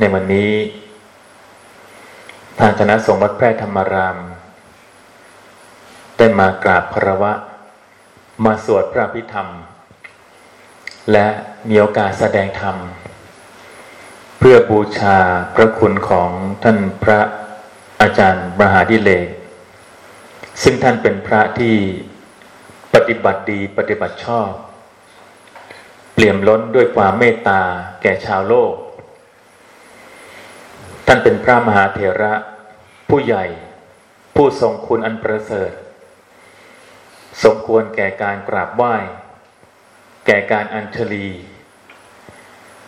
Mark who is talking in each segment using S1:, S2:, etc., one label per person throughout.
S1: ในวันนี้ ทางคณะสงฆ์วัดแพร่ธรรมาราม ได้มากราบพระวะ มาสวดพระพิธรรม และมีโอกาสแสดงธรรม เพื่อบูชาพระคุณของท่านพระอาจารย์มหาดิเลกซึ่งท่านเป็นพระที่ปฏิบัติดีปฏิบัติชอบ เปลี่ยมล้นด้วยความเมตตาแก่ชาวโลก ท่านเป็นพระมหาเถระ ผู้ใหญ่ ผู้ทรงคุณอันประเสริฐ สมควรแก่การกราบไหว้ แก่การอัญชลี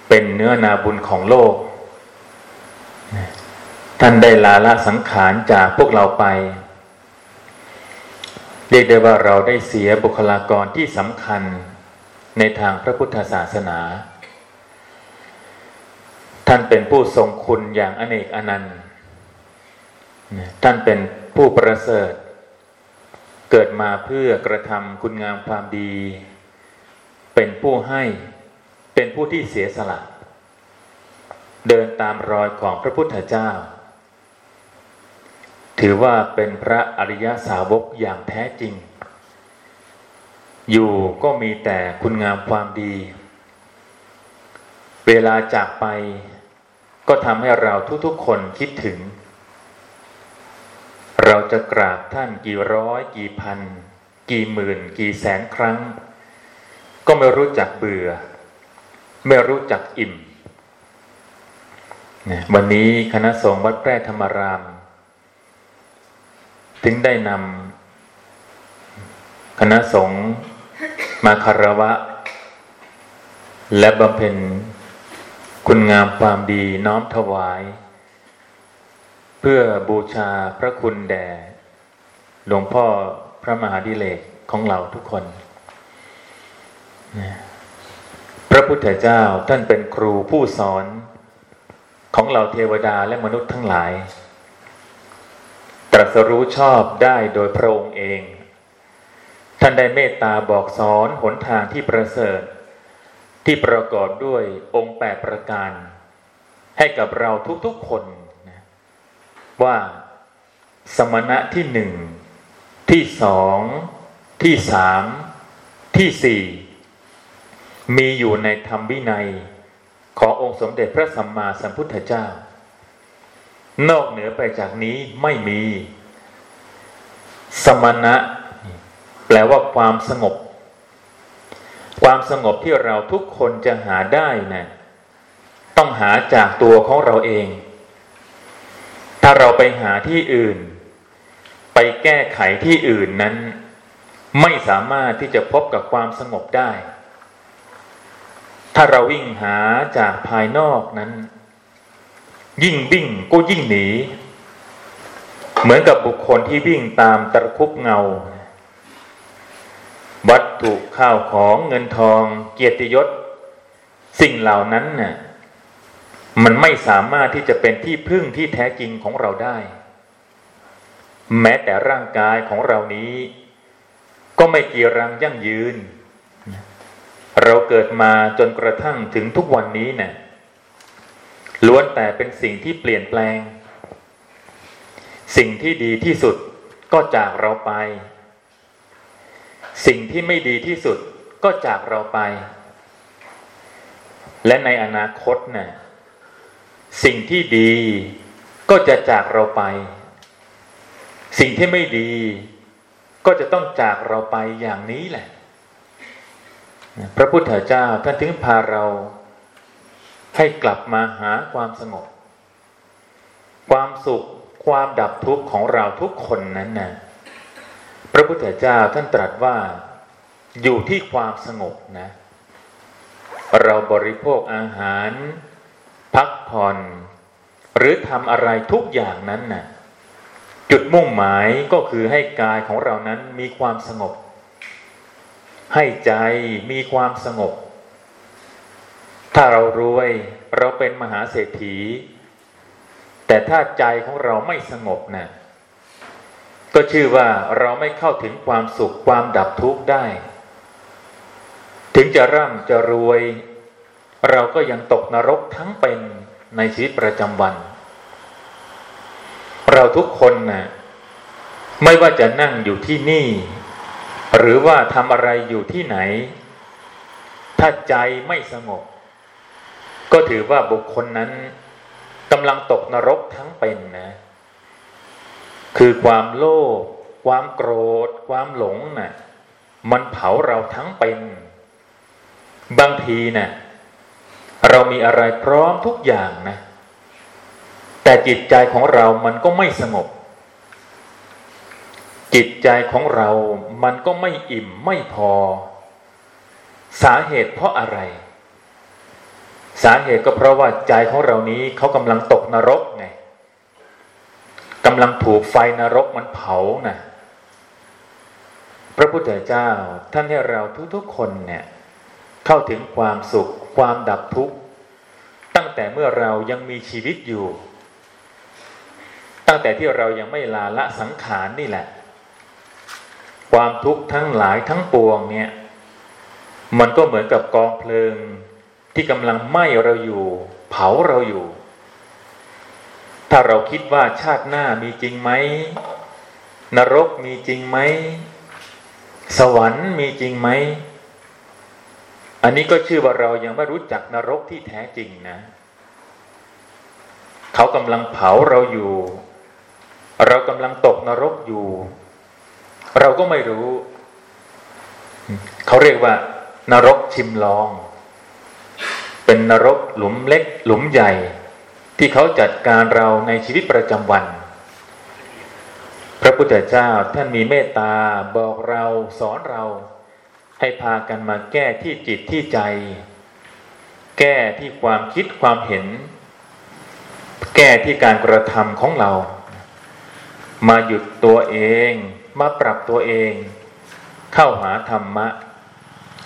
S1: เป็นเนื้อนาบุญของโลก ท่านได้ลาละสังขารจากพวกเราไป เรียกได้ว่าเราได้เสียบุคลากรที่สำคัญในทางพระพุทธศาสนา ท่านเป็นผู้ทรงคุณอย่างอเนกอนันต์ท่านเป็นผู้ประเสริฐ เกิดมาเพื่อกระทำคุณงามความดี เป็นผู้ให้เป็นผู้ที่เสียสละ เดินตามรอยของพระพุทธเจ้า ถือว่าเป็นพระอริยสาวกอย่างแท้จริง อยู่ก็มีแต่คุณงามความดี เวลาจากไป ก็ทำให้เราทุกๆคนคิดถึง เราจะกราบท่านกี่ร้อย กี่พัน กี่หมื่น กี่แสนครั้ง ก็ไม่รู้จักเบื่อ ไม่รู้จักอิ่มวันนี้คณะสงฆ์วัดแพร่ธรรมราม ถึงได้นำคณะสงฆ์มาคารวะ และบำเพ็ญ คุณงามความดีน้อมถวาย เพื่อบูชาพระคุณแด่หลวงพ่อพระมหาดิเลกของเราทุกคน พระพุทธเจ้าท่านเป็นครูผู้สอนของเราเทวดาและมนุษย์ทั้งหลาย ตรัสรู้ชอบได้โดยพระองค์เอง ท่านได้เมตตาบอกสอนหนทางที่ประเสริฐ ที่ประกอบด้วยองค์แปดประการ ให้กับเราทุกๆคนนะว่าสมณะที่หนึ่งที่สองที่สามที่สี่มีอยู่ในธรรมวินัย ขององค์สมเด็จพระสัมมาสัมพุทธเจ้า นอกเหนือไปจากนี้ไม่มี สมณะ แปลว่าความสงบ ความสงบที่เราทุกคนจะหาได้นะต้องหาจากตัวของเราเอง ถ้าเราไปหาที่อื่น ไปแก้ไขที่อื่นนั้น ไม่สามารถที่จะพบกับความสงบได้ ถ้าเราวิ่งหาจากภายนอกนั้น ยิ่งวิ่งก็ยิ่งหนี เหมือนกับบุคคลที่วิ่งตามตะคุบเงา วัตถุข้าวของเงินทอง เกียรติยศ สิ่งเหล่านั้นน่ะมันไม่สามารถที่จะเป็นที่พึ่งที่แท้จริงของเราได้ แม้แต่ร่างกายของเรานี้ ก็ไม่กีรังยั่งยืน เราเกิดมาจนกระทั่งถึงทุกวันนี้เนี่ยล้วนแต่เป็นสิ่งที่เปลี่ยนแปลง สิ่งที่ดีที่สุดก็จากเราไป สิ่งที่ไม่ดีที่สุดก็จากเราไป และในอนาคตนะ่ะสิ่งที่ดีก็จะจากเราไป สิ่งที่ไม่ดี ก็จะต้องจากเราไปอย่างนี้แหละ พระพุทธเจ้าท่านถึงพาเราให้กลับมาหาความสงบ ความสุขความดับทุกข์ของเราทุกคนนั้นนะ่ะ ระพุทธเจ้าท่านตรัสว่าอยู่ที่ความสงบนะ เราบริโภคอาหาร พักผ่อน หรือทำอะไรทุกอย่างนั้นนะ่ะจุดมุ่งหมายก็คือให้กายของเรานั้นมีความสงบ ให้ใจมีความสงบ ถ้าเรารวยเราเป็นมหาเศรษฐี แต่ถ้าใจของเราไม่สงบนะ่ะ ก็ชื่อว่าเราไม่เข้าถึงความสุขความดับทุกข์ได้ ถึงจะร่ำจะรวย เราก็ยังตกนรกทั้งเป็นในชีวิตประจำวัน เราทุกคนนะ่ะไม่ว่าจะนั่งอยู่ที่นี่ หรือว่าทำอะไรอยู่ที่ไหน ถ้าใจไม่สงบ ก็ถือว่าบุคคลนั้นกำลังตกนรกทั้งเป็นนะ คือความโลภความโกรธ ความหลงนะ่ะ มันเผาเราทั้งเป็น บางทีนะ่ะเรามีอะไรพร้อมทุกอย่างนะ แต่จิตใจของเรามันก็ไม่สงบ จิตใจของเรามันก็ไม่อิ่มไม่พอ สาเหตุเพราะอะไร สาเหตุก็เพราะว่าใจของเรานี้เขากำลังตกนรก กำลังถูกไฟนรกมันเผานะพระพุทธเจ้าท่านให้เราทุกๆคนเนี่ย เข้าถึงความสุขความดับทุกข์ ตั้งแต่เมื่อเรายังมีชีวิตอยู่ ตั้งแต่ที่เรายังไม่ลาละสังขารนี่แหละ ความทุกข์ทั้งหลายทั้งปวงเนี่ย มันก็เหมือนกับกองเพลิงที่กำลังไหม้เราอยู่ เผาเราอยู่ ถ้าเราคิดว่าชาติหน้ามีจริงไหม นรกมีจริงไหม สวรรค์มีจริงไหม อันนี้ก็ชื่อว่าเรายังไม่รู้จักนรกที่แท้จริงนะ เขากำลังเผาเราอยู่ เรากำลังตกนรกอยู่ เราก็ไม่รู้ เขาเรียกว่า นรกชิมลอง เป็นนรกหลุมเล็ก หลุมใหญ่ ที่เขาจัดการเราในชีวิตประจำวัน พระพุทธเจ้าท่านมีเมตตาบอกเราสอนเรา ให้พากันมาแก้ที่จิตที่ใจ แก้ที่ความคิดความเห็น แก้ที่การกระทำของเรา มาหยุดตัวเอง มาปรับตัวเอง เข้าหาธรรมะ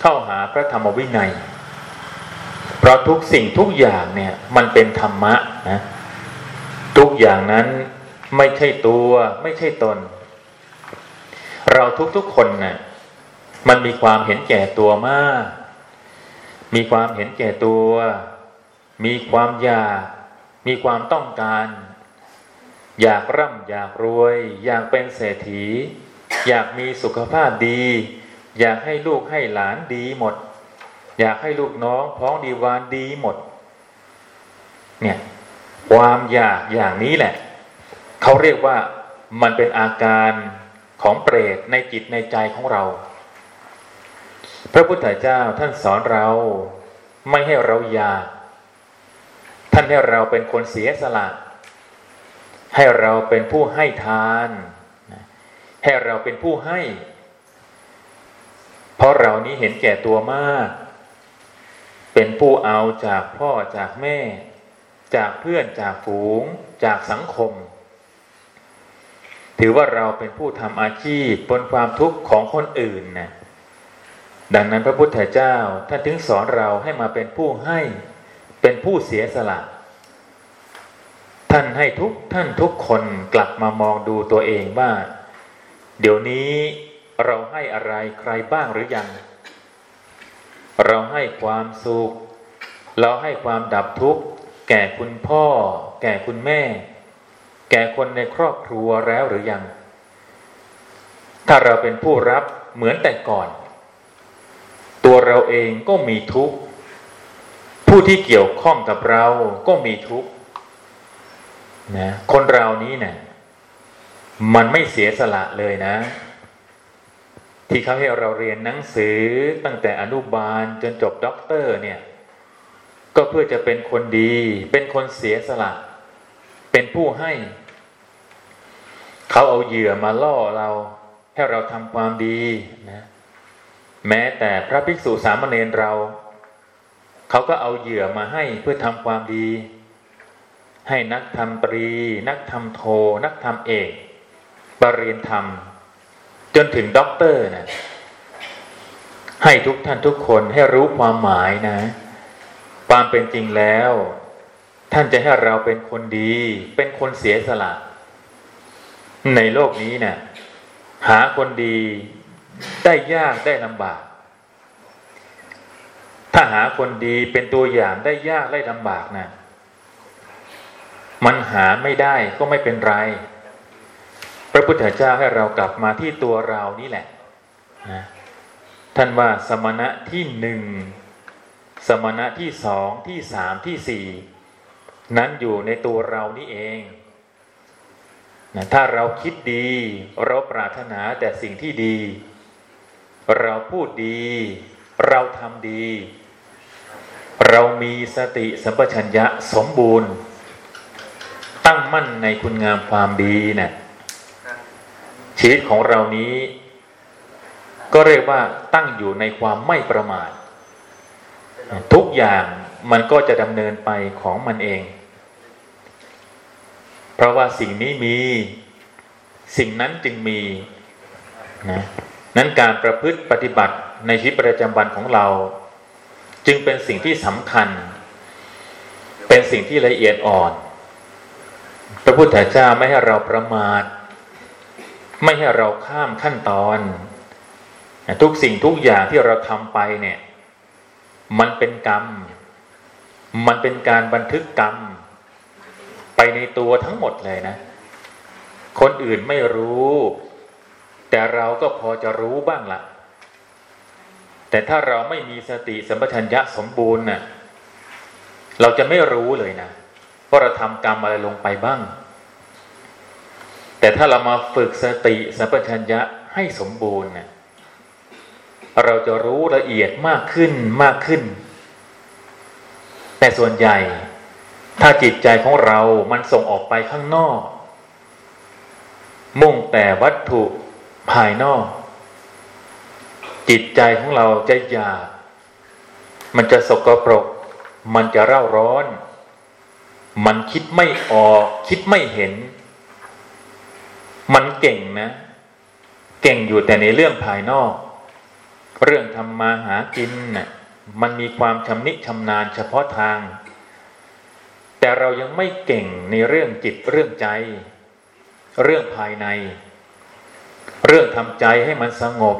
S1: เข้าหาพระธรรมวินัย ราะทุกสิ่งทุกอย่างเนี่ยมันเป็นธรรมะนะทุกอย่างนั้นไม่ใช่ตัวไม่ใช่ตน เราทุกๆคนนะ่ะมันมีความเห็นแก่ตัวมาก มีความเห็นแก่ตัว มีความอยาก มีความต้องการ อยากร่ำอยากรวย อยากเป็นเศรษฐี อยากมีสุขภาพดี อยากให้ลูกให้หลานดีหมด อยากให้ลูกน้องพ้องดีวานดีหมด เนี่ย ความอยากอย่างนี้แหละ เขาเรียกว่ามันเป็นอาการของเปรตในจิตในใจของเรา พระพุทธเจ้าท่านสอนเราไม่ให้เราอยาก ท่านให้เราเป็นคนเสียสละ ให้เราเป็นผู้ให้ทาน ให้เราเป็นผู้ให้ เพราะเรานี้เห็นแก่ตัวมาก เป็นผู้เอาจากพ่อจากแม่ จากเพื่อนจากฝูง จากสังคม ถือว่าเราเป็นผู้ทำอาชีพบนความทุกข์ของคนอื่นนะดังนั้นพระพุทธเจ้าท่านถึงสอนเราให้มาเป็นผู้ให้ เป็นผู้เสียสละ ท่านให้ทุกท่านทุกคนกลับมามองดูตัวเองว่า เดี๋ยวนี้เราให้อะไรใครบ้างหรือยัง เราให้ความสุข เราให้ความดับทุกข์แก่คุณพ่อ แก่คุณแม่ แก่คนในครอบครัวแล้วหรือยัง ถ้าเราเป็นผู้รับเหมือนแต่ก่อน ตัวเราเองก็มีทุกข์ ผู้ที่เกี่ยวข้องกับเราก็มีทุกข์นะคนเรานี้เนะี่ยมันไม่เสียสละเลยนะ ที่เขาให้เราเรียนหนังสือตั้งแต่อนุบาลจนจบด็อกเตอร์เนี่ย ก็เพื่อจะเป็นคนดี เป็นคนเสียสละ เป็นผู้ให้ เขาเอาเหยื่อมาล่อเรา ให้เราทำความดีนะ แม้แต่พระภิกษุสามเณรเรา เขาก็เอาเหยื่อมาให้เพื่อทำความดี ให้นักธรรมปรี นักธรรมโท นักธรรมเอกปรริญญาธรรม จนถึงด็อกเตอร์นะให้ทุกท่านทุกคนให้รู้ความหมายนะ ความเป็นจริงแล้ว ท่านจะให้เราเป็นคนดี เป็นคนเสียสละ ในโลกนี้เนะี่ยหาคนดีได้ยากได้ลำบาก ถ้าหาคนดีเป็นตัวอย่างได้ยากได้ลำบากนะมันหาไม่ได้ก็ไม่เป็นไร พระพุทธเจ้าให้เรากลับมาที่ตัวเรานี่แหละนะท่านว่าสมณะที่หนึ่งสมณะที่สองที่สามที่สี่นั้นอยู่ในตัวเรานี่เองนะถ้าเราคิดดี เราปรารถนาแต่สิ่งที่ดี เราพูดดี เราทำดี เรามีสติสัมปชัญญะสมบูรณ์ ตั้งมั่นในคุณงามความดีเนะี่ย ชีวิตของเรานี้ ก็เรียกว่าตั้งอยู่ในความไม่ประมาททุกอย่างมันก็จะดำเนินไปของมันเอง เพราะว่าสิ่งนี้มี สิ่งนั้นจึงมีนะนั้นการประพฤติปฏิบัติในชีวิตประจำวันของเรา จึงเป็นสิ่งที่สำคัญ เป็นสิ่งที่ละเอียดอ่อน พระพุทธเจ้าไม่ให้เราประมาท ไม่ให้เราข้ามขั้นตอน ทุกสิ่งทุกอย่างที่เราทำไปเนี่ย มันเป็นกรรม มันเป็นการบันทึกกรรม ไปในตัวทั้งหมดเลยนะ คนอื่นไม่รู้ แต่เราก็พอจะรู้บ้างละ แต่ถ้าเราไม่มีสติสัมปชัญญะสมบูรณ์นะ่ะเราจะไม่รู้เลยนะว่าเราทำกรรมอะไรลงไปบ้าง แต่ถ้าเรามาฝึกสติสัมปชัญญะให้สมบูรณ์เนะเราจะรู้ละเอียดมากขึ้นมากขึ้น แต่ส่วนใหญ่ ถ้าจิตใจของเรามันส่งออกไปข้างนอก มุ่งแต่วัตถุภายนอก จิตใจของเราจะหยาบมันจะสกปรก มันจะเร่าร้อน มันคิดไม่ออก คิดไม่เห็น มันเก่งนะ เก่งอยู่แต่ในเรื่องภายนอก เรื่องทำมาหากินนะ่ะมันมีความชำนิชำนาญเฉพาะทาง แต่เรายังไม่เก่งในเรื่องจิตเรื่องใจ เรื่องภายใน เรื่องทำใจให้มันสงบ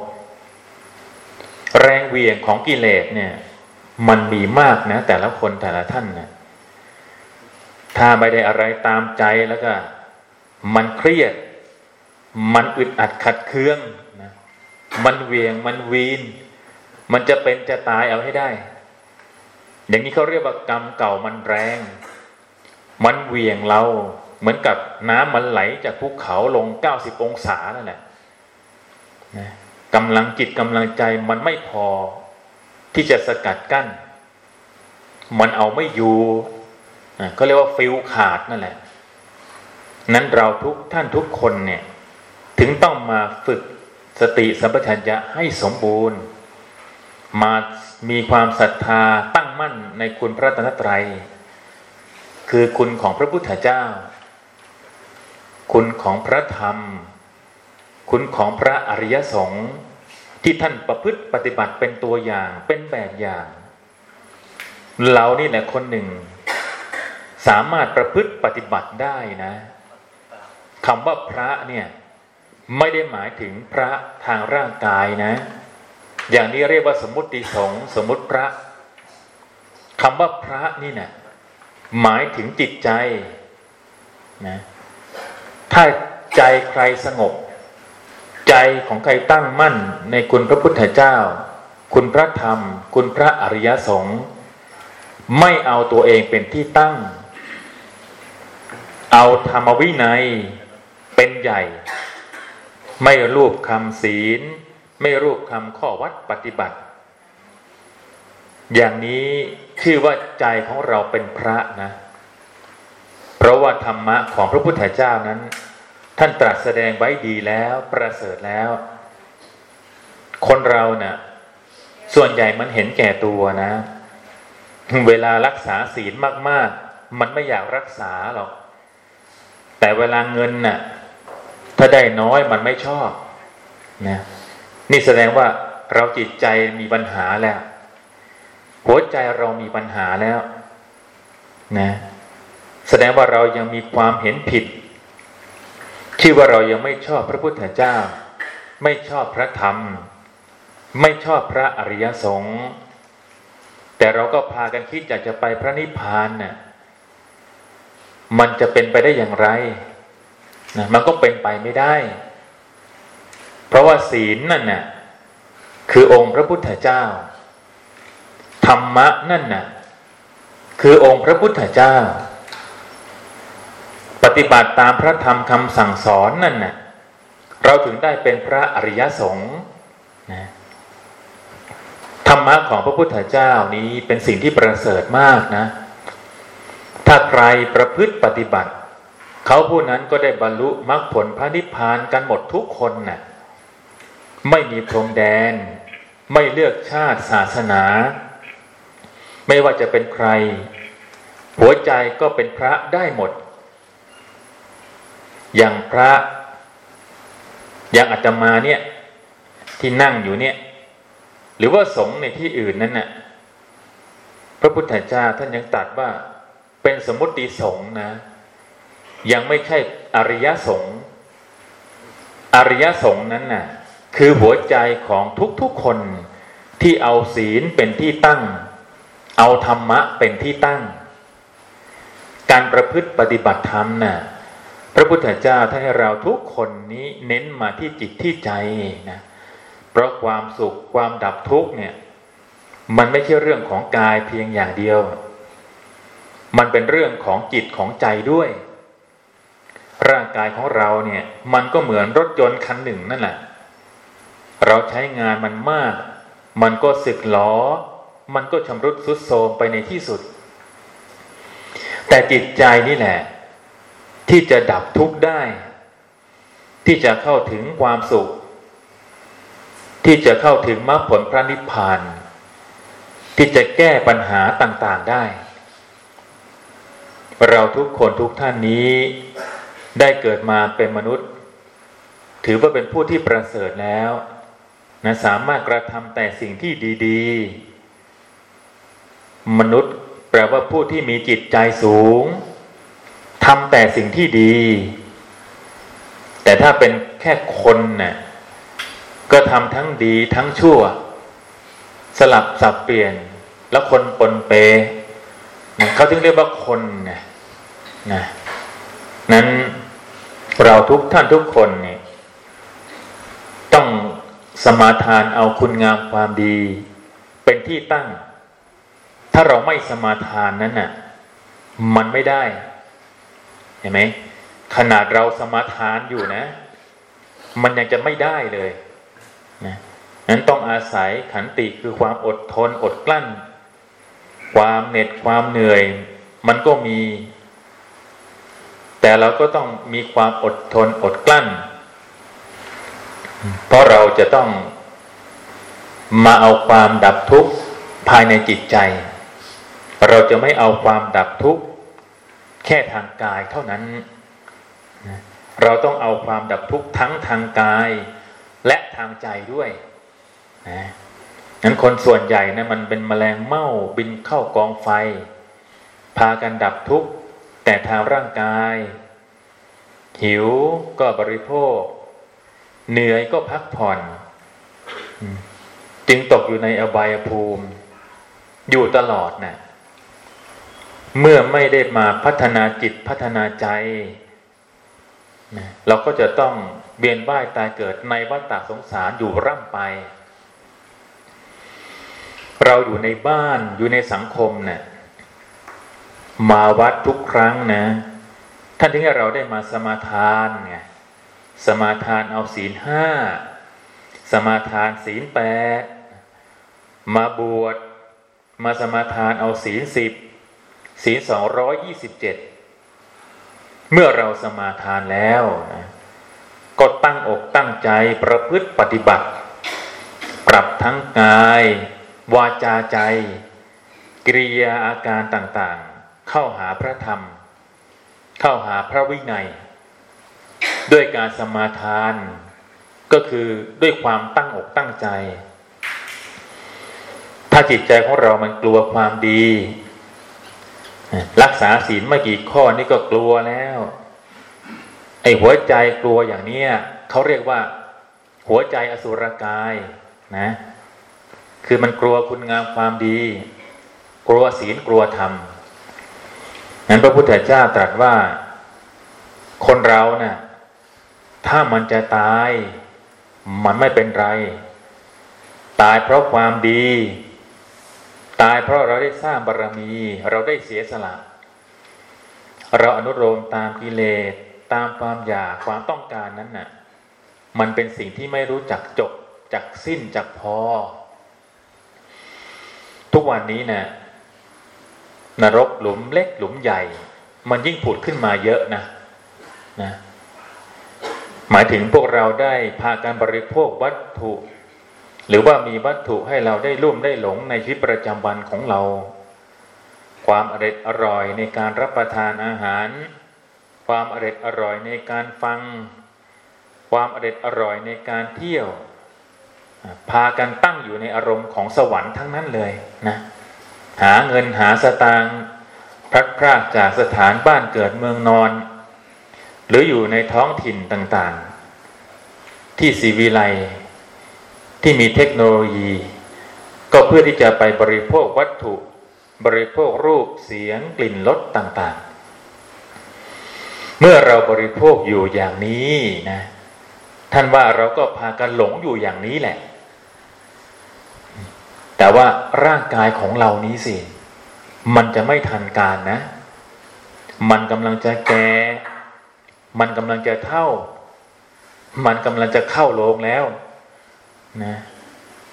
S1: แรงเวียงของกิเลสเนี่ย มันมีมากนะ แต่ละคนแต่ละท่านนะถ้าไม่ได้อะไรตามใจแล้วก็ มันเครียด มันอึดอัดขัดเคืองนะมันเวียงมันวีน มันจะเป็นจะตายเอาให้ได้ อย่างนี้เขาเรียกว่ากรรมเก่ามันแรง มันเวียงเรา เหมือนกับน้ำมันไหลจากภูเขาลงเก้าสิบองศานั่นแหละนะกำลังจิตกำลังใจมันไม่พอที่จะสกัดกั้น มันเอาไม่อยู่เขาเรียกว่าฟิลขาดนั่นแหละ นั้นเราทุกท่านทุกคนเนี่ย ถึงต้องมาฝึกสติสัมปชัญญะให้สมบูรณ์ มามีความศรัทธาตั้งมั่นในคุณพระตนตรัย คือคุณของพระพุทธเจ้า คุณของพระธรรม คุณของพระอริยสงฆ์ที่ท่านประพฤติปฏิบัติเป็นตัวอย่างเป็นแบบอย่าง เรานี่แหละคนหนึ่ง สามารถประพฤติปฏิบัติได้นะคำว่าพระเนี่ย ไม่ได้หมายถึงพระทางร่างกายนะ อย่างนี้เรียกว่าสมมติสงสมมติพระคำว่าพระนี่เนะี่ยหมายถึงจิตใจนะถ้าใจใครสงบ ใจของใครตั้งมั่นในคุณพระพุทธเจ้า คุณพระธรรม คุณพระอริยสงฆ์ไม่เอาตัวเองเป็นที่ตั้ง เอาธรรมวินัยเป็นใหญ่ ไม่รูปคำศีล ไม่รูปคำข้อวัดปฏิบัติ อย่างนี้ชื่อว่าใจของเราเป็นพระนะ เพราะว่าธรรมะของพระพุทธเจ้านั้น ท่านตรัสแสดงไว้ดีแล้วประเสริฐแล้ว คนเราเนะ่ะ ส่วนใหญ่มันเห็นแก่ตัวนะ เวลารักษาศีลมาก ๆ มันไม่อยากรักษาหรอก แต่เวลาเงินน่ะ ถ้าได้น้อยมันไม่ชอบนะนี่แสดงว่าเราจิตใจมีปัญหาแล้ว หัวใจเรามีปัญหาแล้วนะแสดงว่าเรายังมีความเห็นผิดชื่อว่าเรายังไม่ชอบพระพุทธเจ้า ไม่ชอบพระธรรม ไม่ชอบพระอริยสงฆ์แต่เราก็พากันคิดอยากจะไปพระนิพพานนะ่ะมันจะเป็นไปได้อย่างไร นะมันก็เป็นไปไม่ได้ เพราะว่าศีลนั่นน่ะคือองค์พระพุทธเจ้า ธรรมะนั่นน่ะคือองค์พระพุทธเจ้า ปฏิบัติตามพระธรรมคำสั่งสอนนั่นน่ะเราถึงได้เป็นพระอริยสงฆ์นะธรรมะของพระพุทธเจ้านี้เป็นสิ่งที่ประเสริฐมากนะ ถ้าใครประพฤติปฏิบัติ เขาผู้นั้นก็ได้บรรลุมรรคผลพระนิพพานกันหมดทุกคนนะ่ะไม่มีพรมแดน ไม่เลือกชาติศาสนา ไม่ว่าจะเป็นใคร หัวใจก็เป็นพระได้หมด อย่างพระ อย่างอาตมาเนี่ย ที่นั่งอยู่เนี่ย หรือว่าสงในที่อื่นนั้นน่ะพระพุทธเจ้าท่านยังตัดว่าเป็นสมมติสงนะ ยังไม่ใช่อริยสงฆ์อริยสงฆ์นั้นน่ะคือหัวใจของทุกๆคนที่เอาศีลเป็นที่ตั้ง เอาธรรมะเป็นที่ตั้ง การประพฤติปฏิบัติธรรมน่ะพระพุทธเจ้าท่านให้เราทุกคนนี้เน้นมาที่จิตที่ใจนะเพราะความสุขความดับทุกข์เนี่ย มันไม่ใช่เรื่องของกายเพียงอย่างเดียว มันเป็นเรื่องของจิตของใจด้วย ร่างกายของเราเนี่ย มันก็เหมือนรถยนต์คันหนึ่งนั่นแหละ เราใช้งานมันมาก มันก็สึกหลอมันก็ชำรุดสุดโทรมไปในที่สุด แต่จิตใจนี่แหละ ที่จะดับทุกข์ได้ ที่จะเข้าถึงความสุข ที่จะเข้าถึงมรรคผลพระนิพพานที่จะแก้ปัญหาต่างๆได้ เราทุกคนทุกท่านนี้ ได้เกิดมาเป็นมนุษย์ ถือว่าเป็นผู้ที่ประเสริฐแล้วนะสามารถกระทำแต่สิ่งที่ดี ๆ มนุษย์แปลว่าผู้ที่มีจิตใจสูงทำแต่สิ่งที่ดี แต่ถ้าเป็นแค่คนนะ่ะก็ทำทั้งดีทั้งชั่ว สลับสับเปลี่ยน แล้วคนปนเปนะเขาถึงเรียกว่าคนนะนะนั้น เราทุกท่านทุกคนเนี่ยต้องสมาทานเอาคุณงามความดี เป็นที่ตั้ง ถ้าเราไม่สมาทานนั้นน่ะ มันไม่ได้เห็นไหมขนาดเราสมาทานอยู่นะ มันยังจะไม่ได้เลยนะนั้นต้องอาศัยขันติคือความอดทนอดกลั้น ความเหน็ดความเหนื่อย มันก็มี แต่เราก็ต้องมีความอดทนอดกลั้น เพราะเราจะต้องมาเอาความดับทุกข์ภายในจิตใจ เราจะไม่เอาความดับทุกข์แค่ทางกายเท่านั้น เราต้องเอาความดับทุกข์ทั้งทางกายและทางใจด้วยนะนั้นคนส่วนใหญ่นะมันเป็นแมลงเม่าบินเข้ากองไฟ พากันดับทุกข์ แต่ทางร่างกาย หิวก็บริโภค เหนื่อยก็พักผ่อน จึงตกอยู่ในอบายภูมิ อยู่ตลอดนะ่ะเมื่อไม่ได้มาพัฒนาจิตพัฒนาใจนะเราก็จะต้องเบียนว่ายตายเกิดในวัฏฏะสงสารอยู่ร่ำไป เราอยู่ในบ้านอยู่ในสังคมเนะี่ย มาวัดทุกครั้งนะ ท่านที่ให้เราได้มาสมาทานไงสมาทานเอาศีลห้าสมาทานศีลแปดมาบวชมาสมาทานเอาศีลสิบศีลสองร้อยยี่สิบเจ็ดเมื่อเราสมาทานแล้วนะก็ตั้งอกตั้งใจประพฤติปฏิบัติ ปรับทั้งกาย วาจาใจ กิริยาอาการต่าง เข้าหาพระธรรม เข้าหาพระวินัย ด้วยการสมาทาน ก็คือด้วยความตั้งอกตั้งใจ ถ้าจิตใจของเรามันกลัวความดี รักษาศีลไม่กี่ข้อนี่ก็กลัวแล้ว ไอ้หัวใจกลัวอย่างเนี้ยเขาเรียกว่า หัวใจอสุรกายนะ คือมันกลัวคุณงามความดี กลัวศีลกลัวธรรม นั้นพระพุทธเจ้าตรัสว่า คนเราเนะ่ะ ถ้ามันจะตาย มันไม่เป็นไร ตายเพราะความดี ตายเพราะเราได้สร้างบารรมี เราได้เสียสละ เราอนุโลมตามกิเลสตามความอยากความต้องการนั้นน่ะ มันเป็นสิ่งที่ไม่รู้จักจบจักสิ้นจักพอ ทุกวันนี้นะ นรกหลุมเล็กหลุมใหญ่ มันยิ่งผุดขึ้นมาเยอะนะนะหมายถึงพวกเราได้พาการบริโภควัตถุ หรือว่ามีวัตถุให้เราได้ร่วมได้หลงในชีวิตประจำวันของเรา ความอร่อยอร่อยในการรับประทานอาหาร ความอร่อยอร่อยในการฟัง ความอร่อยอร่อยในการเที่ยว พากันตั้งอยู่ในอารมณ์ของสวรรค์ทั้งนั้นเลยนะ หาเงินหาสตางค์พลัดพรากจากสถานบ้านเกิดเมืองนอน หรืออยู่ในท้องถิ่นต่างๆ ที่สีวิไลที่มีเทคโนโลยี ก็เพื่อที่จะไปบริโภควัตถุ บริโภครูปเสียงกลิ่นรสต่างๆ เมื่อเราบริโภคอยู่อย่างนี้นะ ท่านว่าเราก็พากันหลงอยู่อย่างนี้แหละ แต่ว่าร่างกายของเรานี้สิ มันจะไม่ทันการนะ มันกำลังจะแก่ มันกำลังจะเท่า มันกำลังจะเข้าโลงแล้วนะ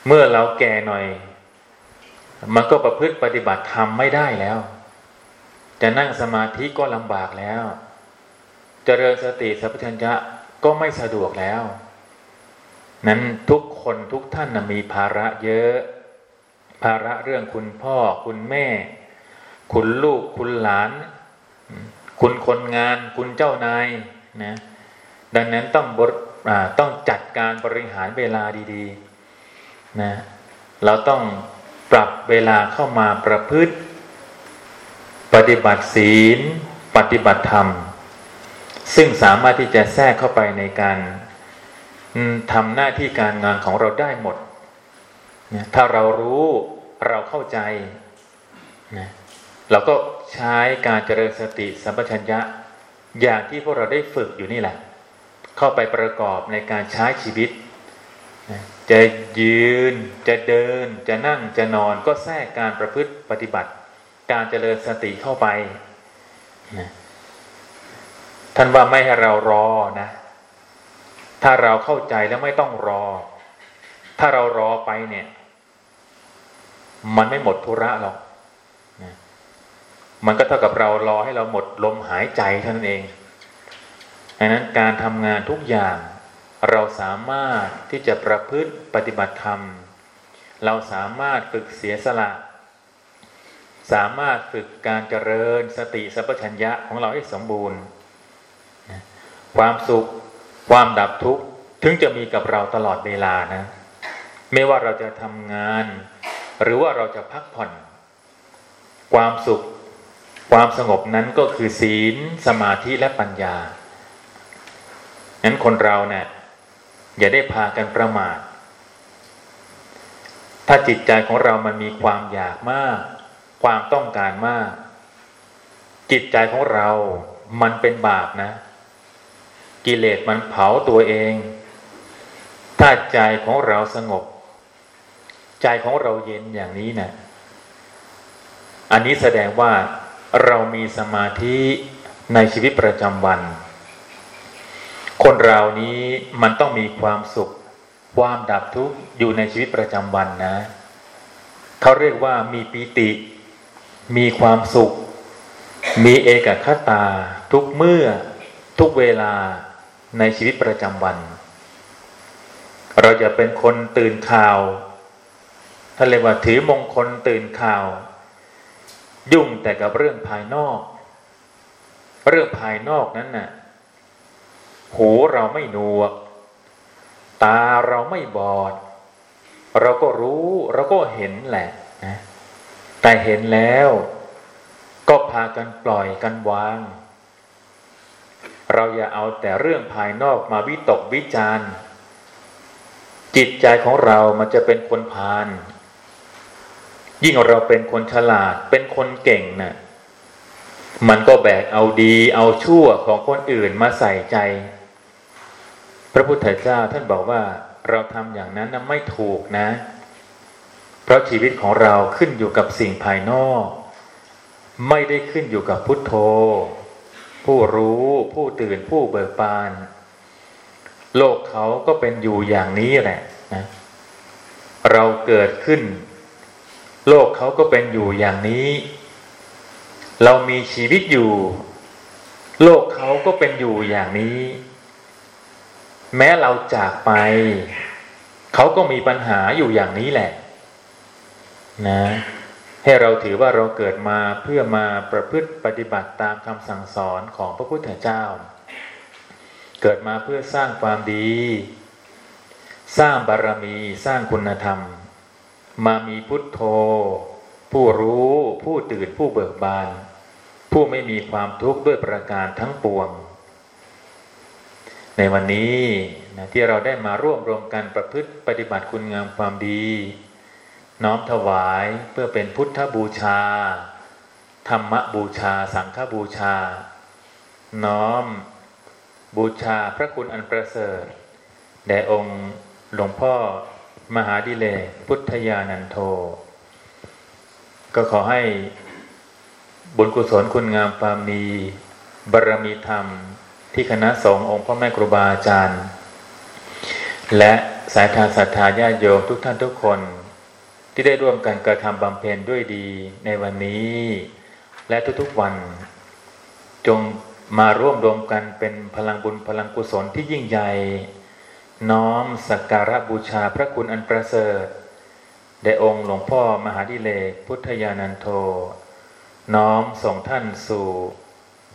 S1: เมื่อเราแก่หน่อย มันก็ประพฤติปฏิบัติธรรมไม่ได้แล้ว จะนั่งสมาธิก็ลำบากแล้วจเจริญสติสัพพัญญะก็ไม่สะดวกแล้ว นั้นทุกคนทุกท่านนะมีภาระเยอะ ภาระเรื่องคุณพ่อ คุณแม่ คุณลูก คุณหลาน คุณคนงาน คุณเจ้านายนะดังนั้นต้องบทต้องจัดการบริหารเวลาดีๆนะเราต้องปรับเวลาเข้ามาประพฤติ ปฏิบัติศีล ปฏิบัติธรรม ซึ่งสามารถที่จะแทรกเข้าไปในการทำหน้าที่การงานของเราได้หมด นะถ้าเรารู้เราเข้าใจนะเราก็ใช้การเจริญสติสัมปชัญญะ อย่างที่พวกเราได้ฝึกอยู่นี่แหละ เข้าไปประกอบในการใช้ชีวิตนะจะยืน จะเดิน จะนั่งจะนอนก็แทรกการประพฤติปฏิบัติ การเจริญสติเข้าไปนะท่านว่าไม่ให้เรารอนะ ถ้าเราเข้าใจแล้วไม่ต้องรอ ถ้าเรารอไปเนี่ย มันไม่หมดธุระหรอกนะมันก็เท่ากับเรารอให้เราหมดลมหายใจเท่านั้นเองดังนั้นการทำงานทุกอย่าง เราสามารถที่จะประพฤติปฏิบัติธรรม เราสามารถฝึกเสียสละ สามารถฝึกการเจริญสติสัพพัญญะของเราให้สมบูรณ์ ความสุขความดับทุกข์ถึงจะมีกับเราตลอดเวลานะ ไม่ว่าเราจะทำงาน หรือว่าเราจะพักผ่อน ความสุข ความสงบนั้นก็คือศีล สมาธิและปัญญานั้นคนเราเนี่ยอย่าได้พากันประมาท ถ้าจิตใจของเรามันมีความอยากมาก ความต้องการมาก จิตใจของเรามันเป็นบาปนะ กิเลสมันเผาตัวเอง ถ้าใจของเราสงบ ใจของเราเย็นอย่างนี้นะอันนี้แสดงว่าเรามีสมาธิในชีวิตประจำวัน คนเรานี้มันต้องมีความสุข ความดับทุกข์อยู่ในชีวิตประจำวันนะ เขาเรียกว่ามีปีติ มีความสุข มีเอกคตา ทุกเมื่อ ทุกเวลาในชีวิตประจำวัน เราจะเป็นคนตื่นข่าว ท่านเรียกว่าถือมงคลตื่นข่าว ยุ่งแต่กับเรื่องภายนอก เรื่องภายนอกนั้นน่ะ หูเราไม่หนวก ตาเราไม่บอด เราก็รู้เราก็เห็นแหละนะแต่เห็นแล้วก็พากันปล่อยกันวาง เราอย่าเอาแต่เรื่องภายนอกมาวิตกวิจารจิตใจของเรามันจะเป็นคนพาน ยิ่งเราเป็นคนฉลาด เป็นคนเก่งนะ่ะมันก็แบกเอาดีเอาชั่วของคนอื่นมาใส่ใจ พระพุทธเจ้าท่านบอกว่าเราทำอย่างนั้นนะไม่ถูกนะ เพราะชีวิตของเราขึ้นอยู่กับสิ่งภายนอก ไม่ได้ขึ้นอยู่กับพุทโธ ผู้รู้ผู้ตื่นผู้เบิกบาน โลกเขาก็เป็นอยู่อย่างนี้แหละนะ เราเกิดขึ้น โลกเขาก็เป็นอยู่อย่างนี้ เรามีชีวิตอยู่ โลกเขาก็เป็นอยู่อย่างนี้ แม้เราจากไป เขาก็มีปัญหาอยู่อย่างนี้แหละ นะ ให้เราถือว่าเราเกิดมาเพื่อมาประพฤติปฏิบัติตามคำสั่งสอนของพระพุทธเจ้า เกิดมาเพื่อสร้างความดี สร้างบารมี สร้างคุณธรรม มามีพุทโธ ผู้รู้ผู้ตื่นผู้เบิกบาน ผู้ไม่มีความทุกข์ด้วยประการทั้งปวง ในวันนี้นะที่เราได้มาร่วมรวมกันประพฤติปฏิบัติคุณงามความดี น้อมถวายเพื่อเป็นพุทธบูชา ธรรมบูชา สังฆบูชา น้อมบูชาพระคุณอันประเสริฐแด่องค์หลวงพ่อ มหาดิเลกพุทธยานันโท ก็ขอให้บุญกุศลคุณงามความมีบารมีธรรม ที่คณะสงฆ์องค์พ่อแม่ครูบาอาจารย์ และสายทานศรัทธาญาติโยมทุกท่านทุกคน ที่ได้ร่วมกันกระทำบำเพ็ญด้วยดีในวันนี้ และทุกๆวัน จงมาร่วมรวมกันเป็นพลังบุญพลังกุศลที่ยิ่งใหญ่ น้อมสักการะบูชาพระคุณอันประเสริฐแด่องค์หลวงพ่อมหาดิเลกพุทธยานันโท น้อมส่งท่านสู่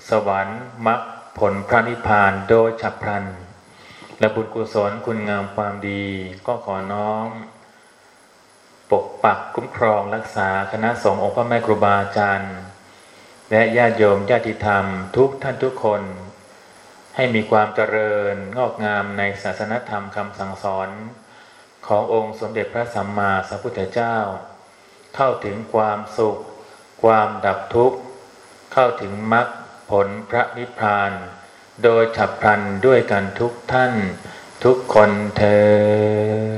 S1: สวรรค์มรรคผลพระนิพพานโดยฉับพลัน และบุญกุศลคุณงามความดี ก็ขอน้อม ปกปักคุ้มครองรักษาคณะสงฆ์องค์พระแม่ครูบาอาจารย์ และญาติโยมญาติธรรมทุกท่านทุกคน ให้มีความเจริญงอกงามในศาสนธรรมคำสั่งสอนขององค์สมเด็จพระสัมมาสัมพุทธเจ้า เข้าถึงความสุข ความดับทุกข์ เข้าถึงมรรคผลพระนิพพาน โดยฉับพลันด้วยกันทุกท่าน ทุกคนเธอ